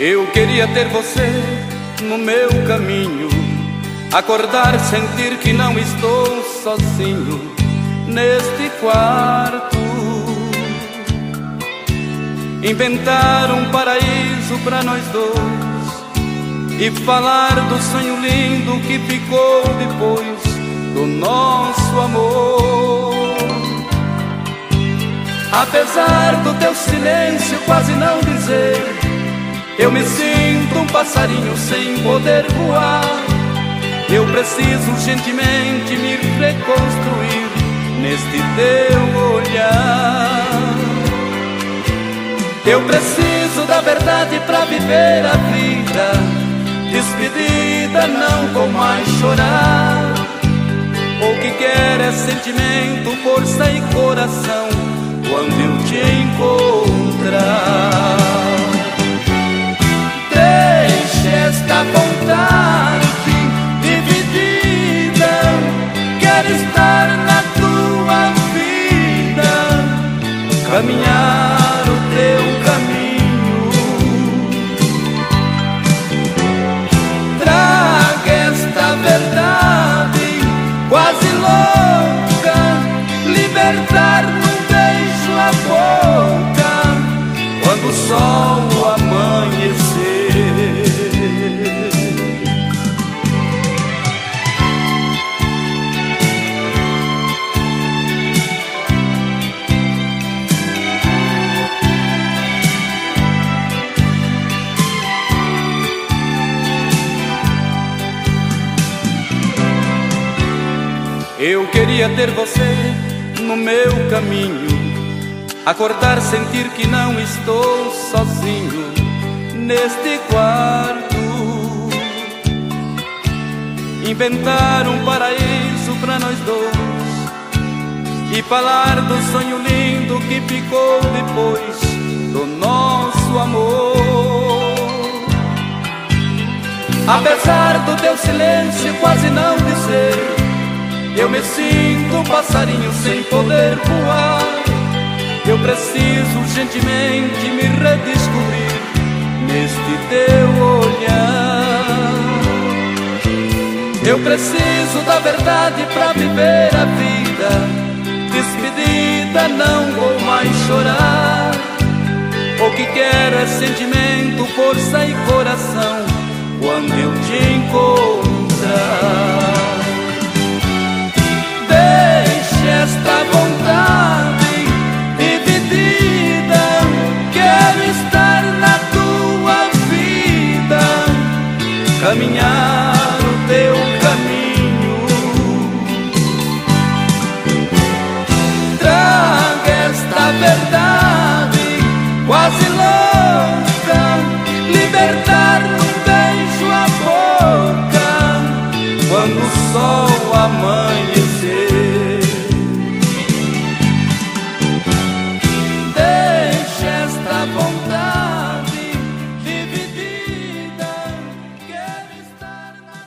Eu queria ter você no meu caminho, acordar, sentir que não estou sozinho neste quarto. Inventar um paraíso para nós dois e falar do sonho lindo que ficou depois do nosso amor. Apesar do teu silêncio quase não dizer eu me sinto um passarinho sem poder voar. Eu preciso urgentemente me reconstruir neste teu olhar. Eu preciso da verdade para viver a vida. Despedida, não vou mais chorar. O que quer é sentimento, força e coração quando eu te encontrar. esta vontade dividida. Quero estar na tua vida, caminhar Eu queria ter você no meu caminho, acordar, sentir que não estou sozinho neste quarto. Inventar um paraíso para nós dois e falar do sonho lindo que ficou depois do nosso amor. Apesar do teu silêncio quase não dizer eu me sinto um passarinho sem poder voar. Eu preciso urgentemente me redescobrir neste teu olhar. Eu preciso da verdade para viver a vida. Despedida, não vou mais chorar. O que quero é sentimento, força e coração quando eu te encontrar. Caminhar o teu caminho. Traga esta verdade quase louca, libertar um beijo a boca quando o sol amanhece.